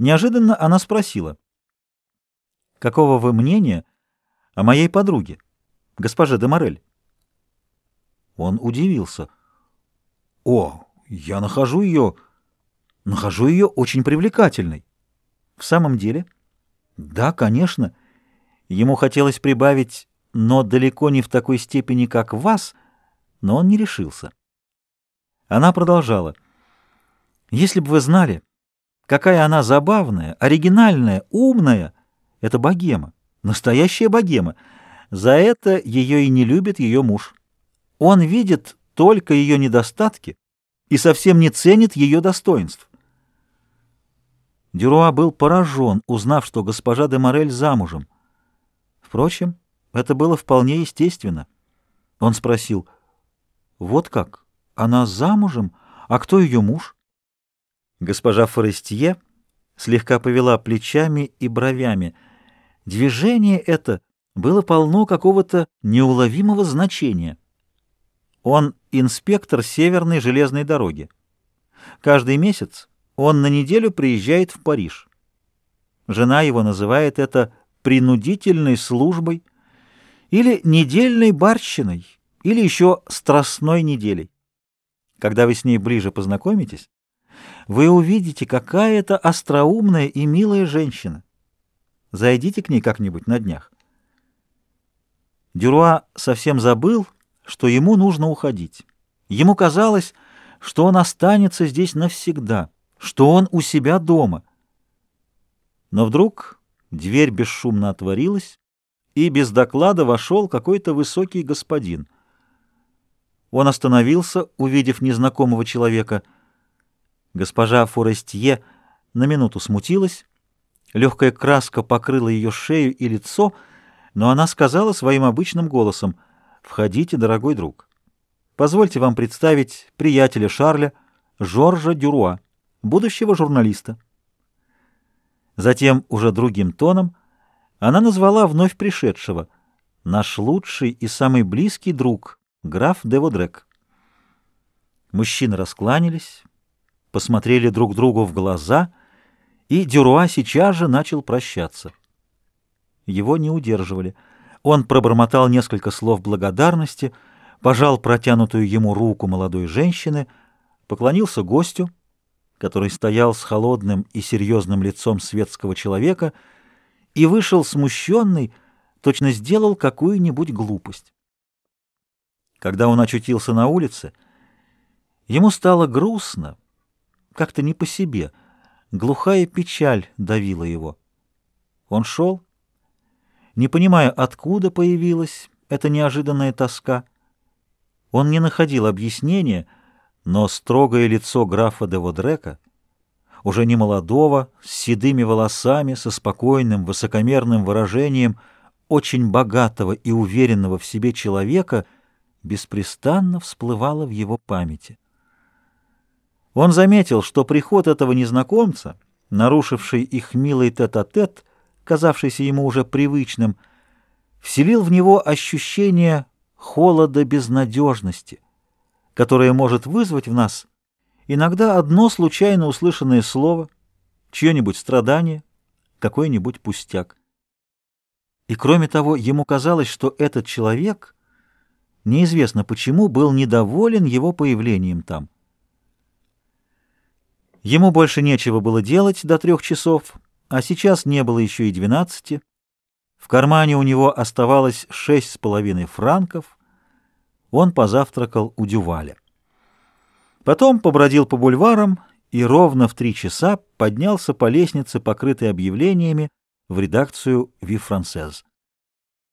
Неожиданно она спросила, «Какого вы мнения о моей подруге, госпоже де Морель?» Он удивился. «О, я нахожу ее... нахожу ее очень привлекательной». «В самом деле?» «Да, конечно». Ему хотелось прибавить, но далеко не в такой степени, как вас, но он не решился. Она продолжала. «Если бы вы знали, какая она забавная, оригинальная, умная, это богема, настоящая богема. За это ее и не любит ее муж. Он видит только ее недостатки и совсем не ценит ее достоинств. Дюруа был поражен, узнав, что госпожа де Морель замужем. Впрочем, это было вполне естественно. Он спросил, «Вот как? Она замужем? А кто ее муж?» Госпожа Форестье слегка повела плечами и бровями. Движение это было полно какого-то неуловимого значения. Он инспектор Северной железной дороги. Каждый месяц он на неделю приезжает в Париж. Жена его называет это принудительной службой или недельной барщиной, или еще страстной неделей. Когда вы с ней ближе познакомитесь, вы увидите, какая это остроумная и милая женщина. Зайдите к ней как-нибудь на днях. Дюруа совсем забыл, что ему нужно уходить. Ему казалось, что он останется здесь навсегда, что он у себя дома. Но вдруг Дверь бесшумно отворилась, и без доклада вошел какой-то высокий господин. Он остановился, увидев незнакомого человека. Госпожа Форестье на минуту смутилась, легкая краска покрыла ее шею и лицо, но она сказала своим обычным голосом «Входите, дорогой друг. Позвольте вам представить приятеля Шарля, Жоржа Дюруа, будущего журналиста». Затем, уже другим тоном, она назвала вновь пришедшего «Наш лучший и самый близкий друг, граф де Водрек». Мужчины раскланялись, посмотрели друг другу в глаза, и Дюруа сейчас же начал прощаться. Его не удерживали. Он пробормотал несколько слов благодарности, пожал протянутую ему руку молодой женщины, поклонился гостю, который стоял с холодным и серьезным лицом светского человека и вышел смущенный, точно сделал какую-нибудь глупость. Когда он очутился на улице, ему стало грустно, как-то не по себе, глухая печаль давила его. Он шел, не понимая, откуда появилась эта неожиданная тоска. Он не находил объяснения — но строгое лицо графа де Водрека, уже не молодого, с седыми волосами, со спокойным, высокомерным выражением очень богатого и уверенного в себе человека, беспрестанно всплывало в его памяти. Он заметил, что приход этого незнакомца, нарушивший их милый тет-а-тет, -тет, казавшийся ему уже привычным, вселил в него ощущение холода безнадежности — которое может вызвать в нас иногда одно случайно услышанное слово, чье-нибудь страдание, какой-нибудь пустяк. И кроме того, ему казалось, что этот человек, неизвестно почему, был недоволен его появлением там. Ему больше нечего было делать до трех часов, а сейчас не было еще и двенадцати. В кармане у него оставалось шесть с половиной франков — он позавтракал у Дюваля. Потом побродил по бульварам и ровно в три часа поднялся по лестнице, покрытой объявлениями, в редакцию «Ви Франсез».